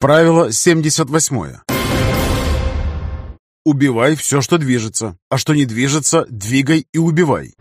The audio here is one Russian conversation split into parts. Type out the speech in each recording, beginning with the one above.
Правило 78. Убивай все, что движется, а что не движется, двигай и убивай.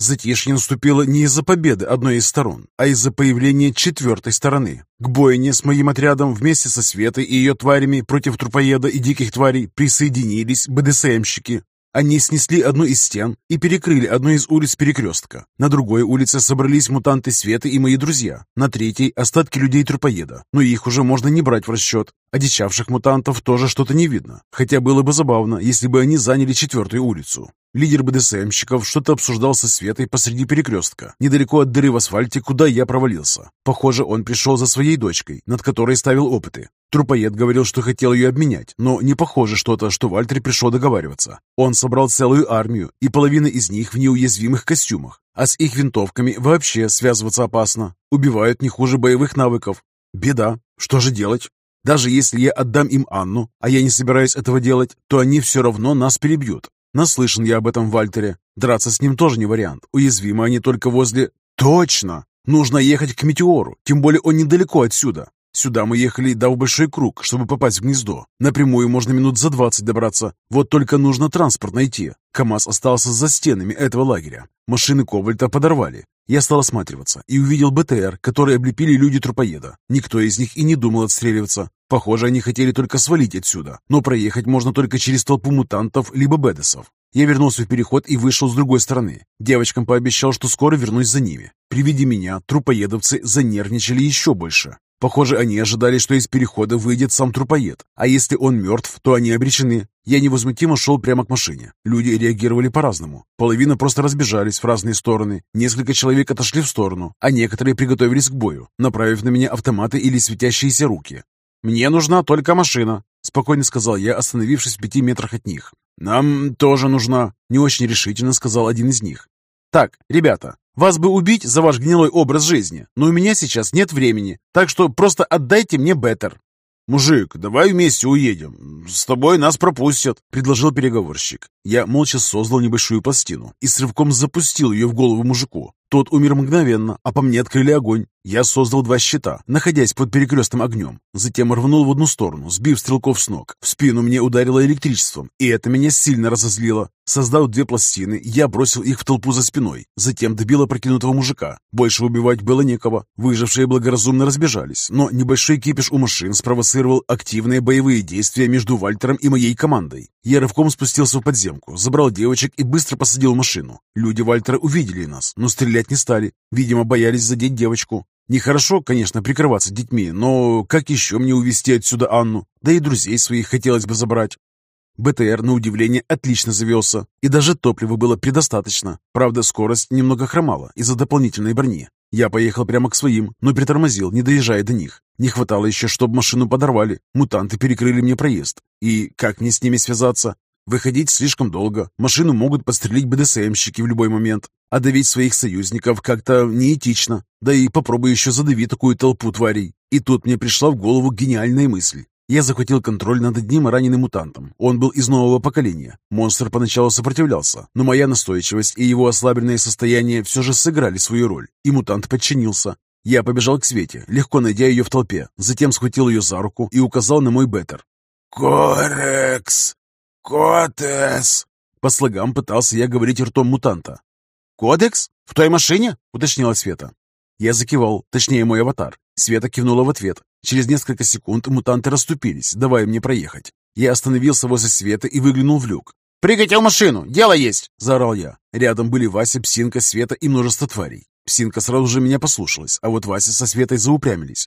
Затишье наступило не из-за победы одной из сторон, а из-за появления четвертой стороны. К бойне с моим отрядом вместе со Светой и ее тварями против трупоеда и диких тварей присоединились БДСМщики. Они снесли одну из стен и перекрыли одну из улиц перекрестка. На другой улице собрались мутанты Светы и мои друзья. На третьей – остатки людей-трупоеда, но их уже можно не брать в расчет. Одичавших мутантов тоже что-то не видно, хотя было бы забавно, если бы они заняли четвертую улицу. Лидер БДСМщиков что-то обсуждал со Светой посреди перекрестка, недалеко от дыры в асфальте, куда я провалился. Похоже, он пришел за своей дочкой, над которой ставил опыты. Трупоед говорил, что хотел ее обменять, но не похоже что-то, что Вальтер пришел договариваться. Он собрал целую армию, и половина из них в неуязвимых костюмах. А с их винтовками вообще связываться опасно. Убивают не хуже боевых навыков. Беда. Что же делать? Даже если я отдам им Анну, а я не собираюсь этого делать, то они все равно нас перебьют. Наслышан я об этом Вальтере. Драться с ним тоже не вариант. Уязвимы они только возле... Точно! Нужно ехать к Метеору, тем более он недалеко отсюда. Сюда мы ехали, дав большой круг, чтобы попасть в гнездо. Напрямую можно минут за двадцать добраться. Вот только нужно транспорт найти. КамАЗ остался за стенами этого лагеря. Машины Кобальта подорвали. Я стал осматриваться и увидел БТР, который облепили люди трупоеда. Никто из них и не думал отстреливаться. Похоже, они хотели только свалить отсюда, но проехать можно только через толпу мутантов либо бедесов. Я вернулся в переход и вышел с другой стороны. Девочкам пообещал, что скоро вернусь за ними. При виде меня трупоедовцы занервничали еще больше. Похоже, они ожидали, что из перехода выйдет сам трупоед, а если он мертв, то они обречены. Я невозмутимо шел прямо к машине. Люди реагировали по-разному. Половина просто разбежались в разные стороны, несколько человек отошли в сторону, а некоторые приготовились к бою, направив на меня автоматы или светящиеся руки. «Мне нужна только машина», — спокойно сказал я, остановившись в пяти метрах от них. «Нам тоже нужна», — не очень решительно сказал один из них. «Так, ребята, вас бы убить за ваш гнилой образ жизни, но у меня сейчас нет времени, так что просто отдайте мне Беттер». «Мужик, давай вместе уедем. С тобой нас пропустят», — предложил переговорщик. Я молча создал небольшую пластину и с рывком запустил ее в голову мужику. Тот умер мгновенно, а по мне открыли огонь. Я создал два щита, находясь под перекрестным огнем. Затем рванул в одну сторону, сбив стрелков с ног. В спину мне ударило электричеством, и это меня сильно разозлило. Создав две пластины, я бросил их в толпу за спиной. Затем добил опрокинутого мужика. Больше убивать было некого. Выжившие благоразумно разбежались, но небольшой кипиш у машин спровоцировал активные боевые действия между Вальтером и моей командой. Я рывком спустился в подземку, забрал девочек и быстро посадил машину. Люди Вальтера увидели нас, но стрелять не стали. Видимо, боялись задеть девочку. Нехорошо, конечно, прикрываться детьми, но как еще мне увезти отсюда Анну? Да и друзей своих хотелось бы забрать. БТР, на удивление, отлично завелся, и даже топлива было предостаточно. Правда, скорость немного хромала из-за дополнительной брони. Я поехал прямо к своим, но притормозил, не доезжая до них. Не хватало еще, чтобы машину подорвали. Мутанты перекрыли мне проезд. И как мне с ними связаться? Выходить слишком долго. Машину могут подстрелить БДСМщики в любой момент. А давить своих союзников как-то неэтично. Да и попробуй еще задави такую толпу тварей. И тут мне пришла в голову гениальная мысль. Я захватил контроль над одним раненым мутантом. Он был из нового поколения. Монстр поначалу сопротивлялся, но моя настойчивость и его ослабленное состояние все же сыграли свою роль, и мутант подчинился. Я побежал к Свете, легко найдя ее в толпе, затем схватил ее за руку и указал на мой беттер. «Корекс! Котес!» По слогам пытался я говорить ртом мутанта. «Кодекс? В той машине?» — уточнила Света. Я закивал, точнее мой аватар. Света кивнула в ответ. Через несколько секунд мутанты расступились, давая мне проехать. Я остановился возле Света и выглянул в люк. «Прыгайте в машину! Дело есть!» – заорал я. Рядом были Вася, Псинка, Света и множество тварей. Псинка сразу же меня послушалась, а вот Вася со Светой заупрямились.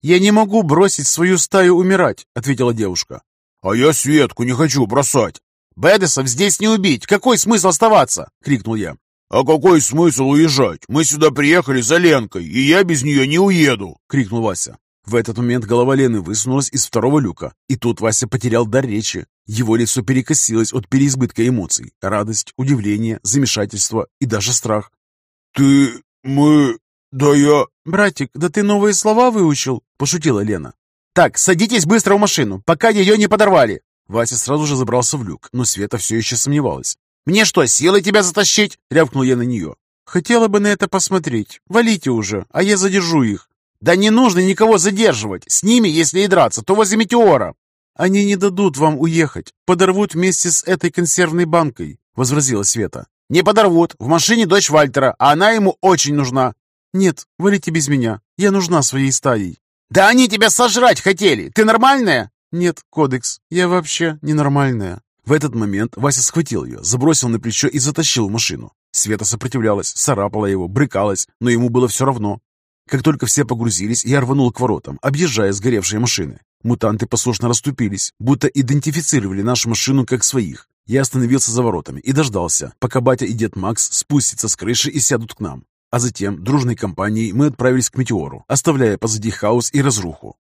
«Я не могу бросить свою стаю умирать», — ответила девушка. «А я Светку не хочу бросать». «Бедесов здесь не убить! Какой смысл оставаться?» — крикнул я. «А какой смысл уезжать? Мы сюда приехали за Ленкой, и я без нее не уеду!» — крикнул Вася. В этот момент голова Лены высунулась из второго люка, и тут Вася потерял дар речи. Его лицо перекосилось от переизбытка эмоций. Радость, удивление, замешательство и даже страх. «Ты... мы... да я...» «Братик, да ты новые слова выучил?» – пошутила Лена. «Так, садитесь быстро в машину, пока ее не подорвали!» Вася сразу же забрался в люк, но Света все еще сомневалась. «Мне что, силой тебя затащить?» — рявкнул я на нее. Хотела бы на это посмотреть. Валите уже, а я задержу их. Да не нужно никого задерживать. С ними, если и драться, то возле метеора. Они не дадут вам уехать. Подорвут вместе с этой консервной банкой, возразила Света. Не подорвут. В машине дочь Вальтера, а она ему очень нужна. Нет, валите без меня. Я нужна своей стаей. Да они тебя сожрать хотели. Ты нормальная? Нет, Кодекс, я вообще ненормальная. В этот момент Вася схватил ее, забросил на плечо и затащил в машину. Света сопротивлялась, царапала его, брыкалась, но ему было все равно. Как только все погрузились, я рванул к воротам, объезжая сгоревшие машины. Мутанты послушно расступились, будто идентифицировали нашу машину как своих. Я остановился за воротами и дождался, пока батя и дед Макс спустятся с крыши и сядут к нам. А затем дружной компанией мы отправились к Метеору, оставляя позади хаос и разруху.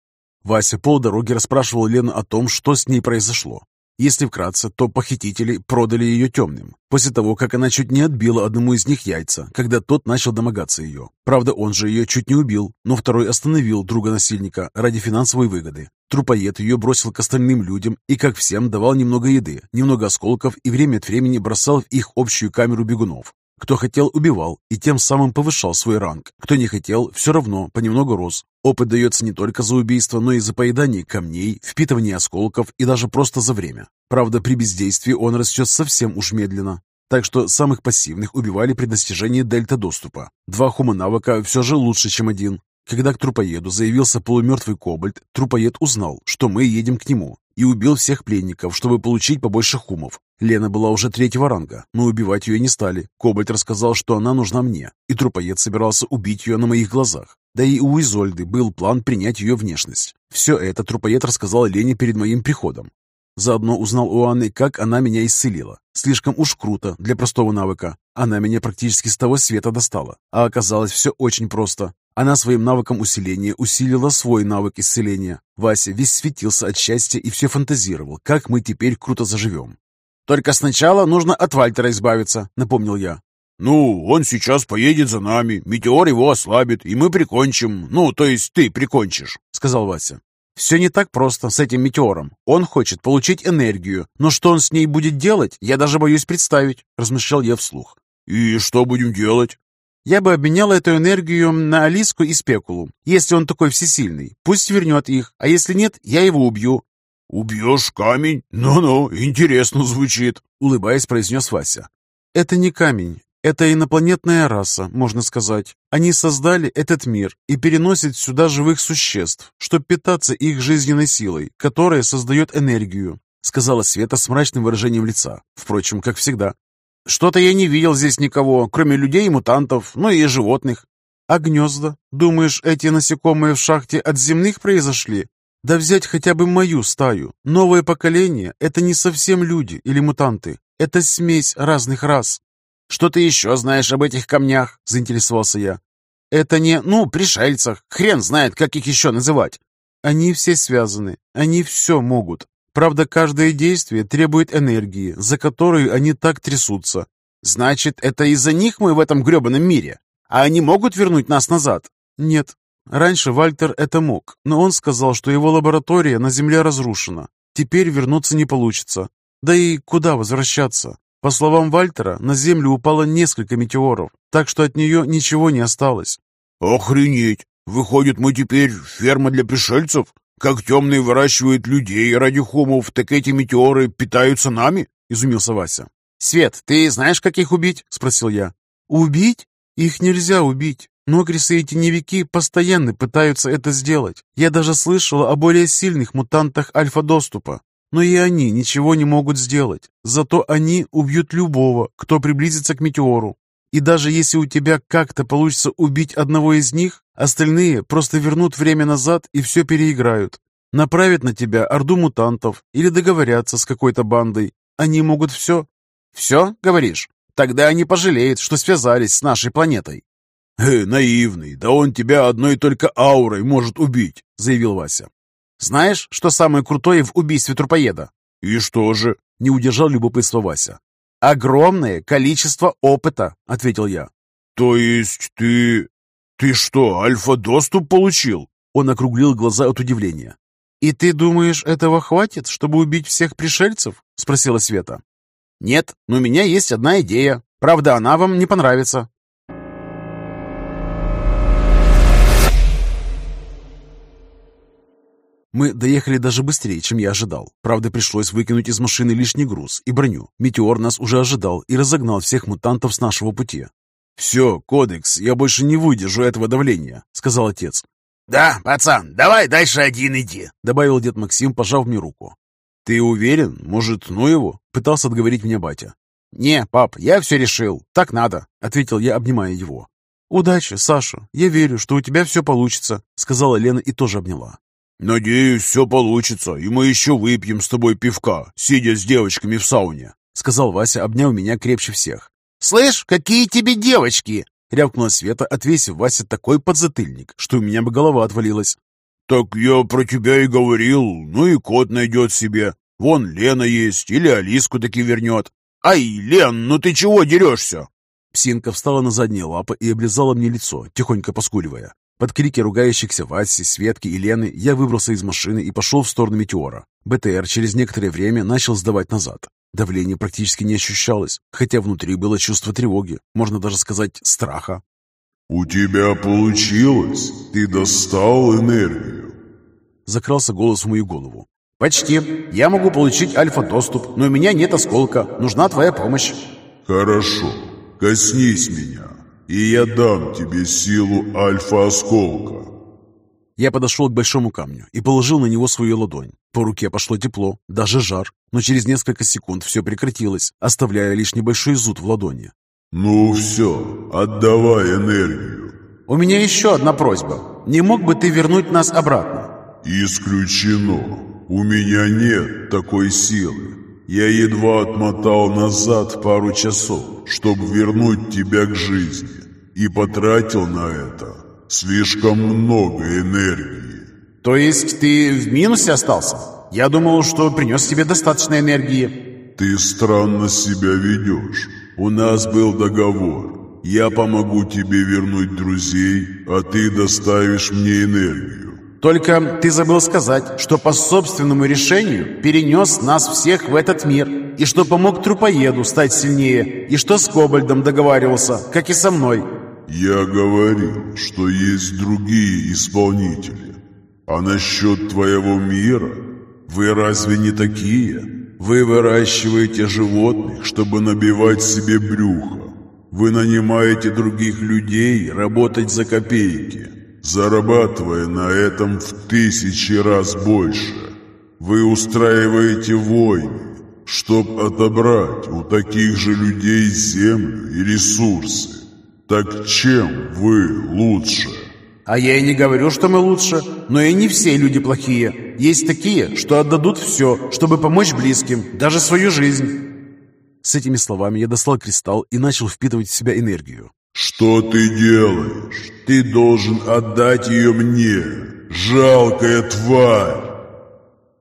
Вася полдороги расспрашивал Лену о том, что с ней произошло. Если вкратце, то похитители продали ее темным, после того, как она чуть не отбила одному из них яйца, когда тот начал домогаться ее. Правда, он же ее чуть не убил, но второй остановил друга насильника ради финансовой выгоды. Трупоед ее бросил к остальным людям и, как всем, давал немного еды, немного осколков и время от времени бросал в их общую камеру бегунов. Кто хотел, убивал и тем самым повышал свой ранг. Кто не хотел, все равно понемногу рос. Опыт дается не только за убийство, но и за поедание камней, впитывание осколков и даже просто за время. Правда, при бездействии он растет совсем уж медленно. Так что самых пассивных убивали при достижении дельта-доступа. Два хума-навыка все же лучше, чем один. Когда к трупоеду заявился полумертвый кобальт, трупоед узнал, что мы едем к нему, и убил всех пленников, чтобы получить побольше хумов. Лена была уже третьего ранга, но убивать ее не стали. Кобальт рассказал, что она нужна мне, и трупоед собирался убить ее на моих глазах. Да и у Изольды был план принять ее внешность. Все это трупоед рассказал Лене перед моим приходом. Заодно узнал у Анны, как она меня исцелила. Слишком уж круто для простого навыка. Она меня практически с того света достала. А оказалось все очень просто. Она своим навыком усиления усилила свой навык исцеления. Вася весь светился от счастья и все фантазировал, как мы теперь круто заживем. «Только сначала нужно от Вальтера избавиться», — напомнил я. «Ну, он сейчас поедет за нами, метеор его ослабит, и мы прикончим. Ну, то есть ты прикончишь», — сказал Вася. «Все не так просто с этим метеором. Он хочет получить энергию, но что он с ней будет делать, я даже боюсь представить», — размышлял я вслух. «И что будем делать?» Я бы обменял эту энергию на Алиску и Спекулу. Если он такой всесильный, пусть вернет их, а если нет, я его убью». «Убьешь камень? Ну-ну, интересно звучит», — улыбаясь, произнес Вася. «Это не камень, это инопланетная раса, можно сказать. Они создали этот мир и переносят сюда живых существ, чтобы питаться их жизненной силой, которая создает энергию», сказала Света с мрачным выражением лица. Впрочем, как всегда. Что-то я не видел здесь никого, кроме людей и мутантов, ну и животных. А гнезда? Думаешь, эти насекомые в шахте от земных произошли? Да взять хотя бы мою стаю. Новое поколение — это не совсем люди или мутанты. Это смесь разных рас. Что ты еще знаешь об этих камнях? Заинтересовался я. Это не, ну, пришельцах. Хрен знает, как их еще называть. Они все связаны. Они все могут. Правда, каждое действие требует энергии, за которую они так трясутся. Значит, это из-за них мы в этом гребаном мире? А они могут вернуть нас назад? Нет. Раньше Вальтер это мог, но он сказал, что его лаборатория на Земле разрушена. Теперь вернуться не получится. Да и куда возвращаться? По словам Вальтера, на Землю упало несколько метеоров, так что от нее ничего не осталось. «Охренеть! Выходит, мы теперь ферма для пришельцев?» Как темные выращивают людей ради хумов, так эти метеоры питаются нами?» — изумился Вася. «Свет, ты знаешь, как их убить?» — спросил я. «Убить? Их нельзя убить. Ногрисы и теневики постоянно пытаются это сделать. Я даже слышала о более сильных мутантах альфа-доступа. Но и они ничего не могут сделать. Зато они убьют любого, кто приблизится к метеору. И даже если у тебя как-то получится убить одного из них, остальные просто вернут время назад и все переиграют. Направят на тебя орду мутантов или договорятся с какой-то бандой. Они могут все. Все, говоришь? Тогда они пожалеют, что связались с нашей планетой. «Э, наивный, да он тебя одной только аурой может убить», — заявил Вася. «Знаешь, что самое крутое в убийстве трупоеда?» «И что же?» — не удержал любопытство Вася. «Огромное количество опыта», — ответил я. «То есть ты... ты что, альфа-доступ получил?» Он округлил глаза от удивления. «И ты думаешь, этого хватит, чтобы убить всех пришельцев?» — спросила Света. «Нет, но у меня есть одна идея. Правда, она вам не понравится». Мы доехали даже быстрее, чем я ожидал. Правда, пришлось выкинуть из машины лишний груз и броню. Метеор нас уже ожидал и разогнал всех мутантов с нашего пути. «Все, кодекс, я больше не выдержу этого давления», — сказал отец. «Да, пацан, давай дальше один иди», — добавил дед Максим, пожав мне руку. «Ты уверен? Может, ну его?» — пытался отговорить меня батя. «Не, пап, я все решил. Так надо», — ответил я, обнимая его. «Удачи, Саша. Я верю, что у тебя все получится», — сказала Лена и тоже обняла. «Надеюсь, все получится, и мы еще выпьем с тобой пивка, сидя с девочками в сауне», — сказал Вася, обняв меня крепче всех. «Слышь, какие тебе девочки!» — рявкнула Света, отвесив Вася такой подзатыльник, что у меня бы голова отвалилась. «Так я про тебя и говорил. Ну и кот найдет себе. Вон Лена есть, или Алиску таки вернет. Ай, Лен, ну ты чего дерешься?» Псинка встала на задние лапы и облизала мне лицо, тихонько поскуливая. Под крики ругающихся Васи, Светки и Лены я выбрался из машины и пошел в сторону метеора. БТР через некоторое время начал сдавать назад. Давление практически не ощущалось, хотя внутри было чувство тревоги, можно даже сказать страха. «У тебя получилось? Ты достал энергию?» Закрался голос в мою голову. «Почти. Я могу получить альфа-доступ, но у меня нет осколка. Нужна твоя помощь». «Хорошо. Коснись меня, и я дам тебе силу альфа-осколка». Я подошел к большому камню и положил на него свою ладонь. По руке пошло тепло, даже жар, но через несколько секунд все прекратилось, оставляя лишь небольшой зуд в ладони. «Ну все, отдавай энергию». «У меня еще одна просьба. Не мог бы ты вернуть нас обратно?» «Исключено. У меня нет такой силы. Я едва отмотал назад пару часов, чтобы вернуть тебя к жизни, и потратил на это слишком много энергии». «То есть ты в минусе остался? Я думал, что принес тебе достаточно энергии». «Ты странно себя ведешь. У нас был договор. Я помогу тебе вернуть друзей, а ты доставишь мне энергию». «Только ты забыл сказать, что по собственному решению перенес нас всех в этот мир, и что помог трупоеду стать сильнее, и что с Кобальдом договаривался, как и со мной». «Я говорил, что есть другие исполнители». А насчет твоего мира, вы разве не такие? Вы выращиваете животных, чтобы набивать себе брюхо. Вы нанимаете других людей работать за копейки, зарабатывая на этом в тысячи раз больше. Вы устраиваете войны, чтобы отобрать у таких же людей землю и ресурсы. Так чем вы лучше? А я и не говорю, что мы лучше, но и не все люди плохие. Есть такие, что отдадут все, чтобы помочь близким, даже свою жизнь. С этими словами я достал кристалл и начал впитывать в себя энергию. «Что ты делаешь? Ты должен отдать ее мне, жалкая тварь!»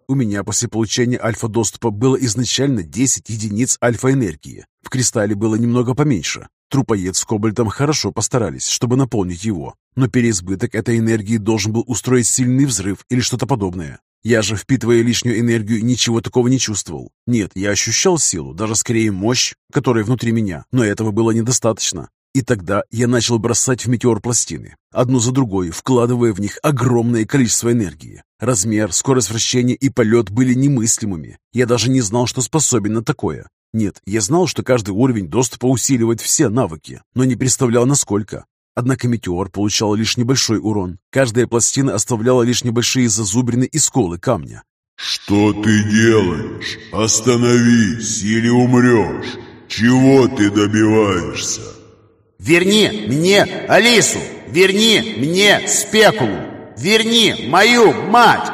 У меня после получения альфа-доступа было изначально 10 единиц альфа-энергии. В кристалле было немного поменьше. Трупоед с Кобальтом хорошо постарались, чтобы наполнить его, но переизбыток этой энергии должен был устроить сильный взрыв или что-то подобное. Я же, впитывая лишнюю энергию, ничего такого не чувствовал. Нет, я ощущал силу, даже скорее мощь, которая внутри меня, но этого было недостаточно. И тогда я начал бросать в метеор пластины, одну за другой, вкладывая в них огромное количество энергии. Размер, скорость вращения и полет были немыслимыми. Я даже не знал, что способен на такое. Нет, я знал, что каждый уровень доступа усиливает все навыки, но не представлял, насколько. Однако метеор получал лишь небольшой урон. Каждая пластина оставляла лишь небольшие зазубрины и сколы камня. «Что ты делаешь? Остановись или умрешь! Чего ты добиваешься?» «Верни мне Алису! Верни мне Спекулу! Верни мою мать!»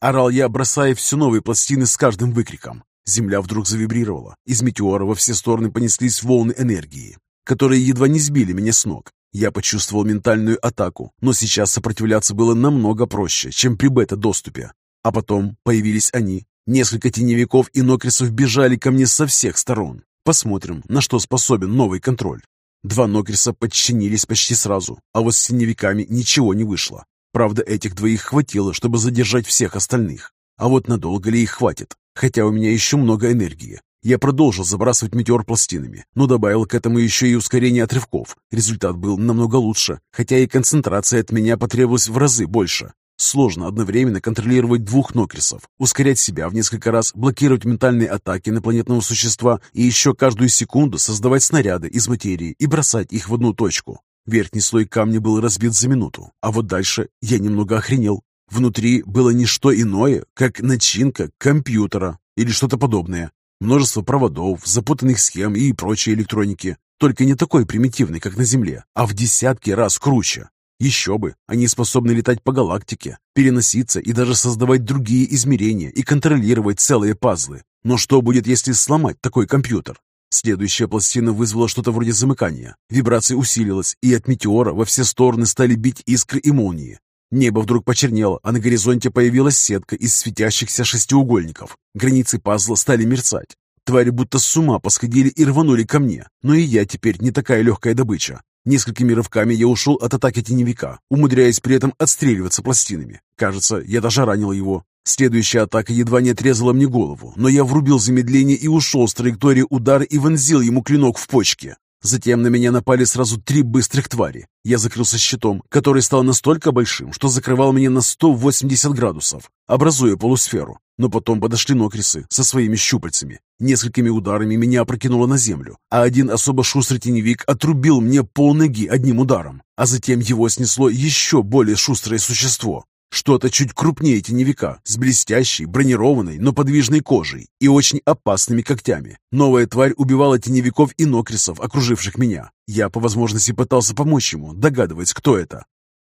Орал я, бросая все новые пластины с каждым выкриком. Земля вдруг завибрировала. Из метеора во все стороны понеслись волны энергии, которые едва не сбили меня с ног. Я почувствовал ментальную атаку, но сейчас сопротивляться было намного проще, чем при бета-доступе. А потом появились они. Несколько теневиков и нокрисов бежали ко мне со всех сторон. Посмотрим, на что способен новый контроль. Два нокриса подчинились почти сразу, а вот с теневиками ничего не вышло. Правда, этих двоих хватило, чтобы задержать всех остальных. А вот надолго ли их хватит? Хотя у меня еще много энергии. Я продолжил забрасывать метеор пластинами, но добавил к этому еще и ускорение отрывков. Результат был намного лучше, хотя и концентрация от меня потребовалась в разы больше. Сложно одновременно контролировать двух нокрисов, ускорять себя в несколько раз, блокировать ментальные атаки инопланетного существа и еще каждую секунду создавать снаряды из материи и бросать их в одну точку. Верхний слой камня был разбит за минуту, а вот дальше я немного охренел. Внутри было не что иное, как начинка компьютера или что-то подобное. Множество проводов, запутанных схем и прочей электроники. Только не такой примитивный, как на Земле, а в десятки раз круче. Еще бы, они способны летать по галактике, переноситься и даже создавать другие измерения и контролировать целые пазлы. Но что будет, если сломать такой компьютер? Следующая пластина вызвала что-то вроде замыкания. Вибрация усилилась, и от метеора во все стороны стали бить искры и молнии. Небо вдруг почернело, а на горизонте появилась сетка из светящихся шестиугольников. Границы пазла стали мерцать. Твари будто с ума посходили и рванули ко мне. Но и я теперь не такая легкая добыча. Несколькими рывками я ушел от атаки теневика, умудряясь при этом отстреливаться пластинами. Кажется, я даже ранил его. Следующая атака едва не отрезала мне голову, но я врубил замедление и ушел с траектории удара и вонзил ему клинок в почки. Затем на меня напали сразу три быстрых твари. Я закрылся щитом, который стал настолько большим, что закрывал меня на 180 градусов, образуя полусферу. Но потом подошли нокрисы со своими щупальцами. Несколькими ударами меня опрокинуло на землю, а один особо шустрый теневик отрубил мне полноги одним ударом, а затем его снесло еще более шустрое существо. Что-то чуть крупнее теневика, с блестящей, бронированной, но подвижной кожей и очень опасными когтями. Новая тварь убивала теневиков и нокрисов, окруживших меня. Я по возможности пытался помочь ему, догадываясь, кто это.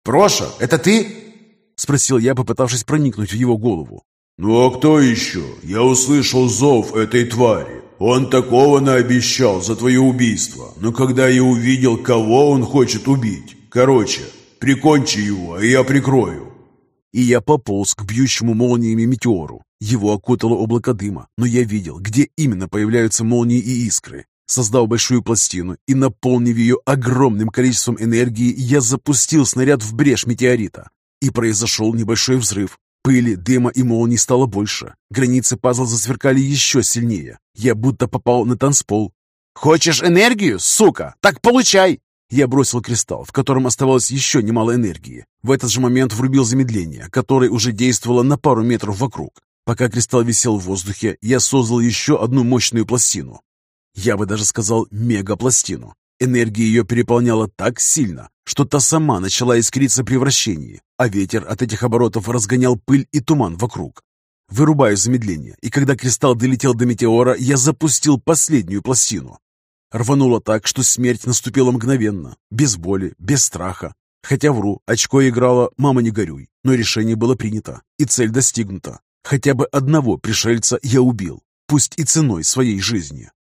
«Проша, это ты?» — спросил я, попытавшись проникнуть в его голову. «Ну а кто еще? Я услышал зов этой твари. Он такого наобещал за твое убийство. Но когда я увидел, кого он хочет убить... Короче, прикончи его, а я прикрою». И я пополз к бьющему молниями метеору. Его окутало облако дыма, но я видел, где именно появляются молнии и искры. Создав большую пластину и наполнив ее огромным количеством энергии, я запустил снаряд в брешь метеорита. И произошел небольшой взрыв, Пыли, дыма и молний стало больше. Границы пазла засверкали еще сильнее. Я будто попал на танцпол. «Хочешь энергию, сука? Так получай!» Я бросил кристалл, в котором оставалось еще немало энергии. В этот же момент врубил замедление, которое уже действовало на пару метров вокруг. Пока кристалл висел в воздухе, я создал еще одну мощную пластину. Я бы даже сказал мегапластину. Энергия ее переполняла так сильно, что та сама начала искриться при вращении, а ветер от этих оборотов разгонял пыль и туман вокруг. Вырубаю замедление, и когда кристалл долетел до метеора, я запустил последнюю пластину. Рвануло так, что смерть наступила мгновенно, без боли, без страха. Хотя вру, очко играло «мама не горюй», но решение было принято, и цель достигнута. Хотя бы одного пришельца я убил, пусть и ценой своей жизни.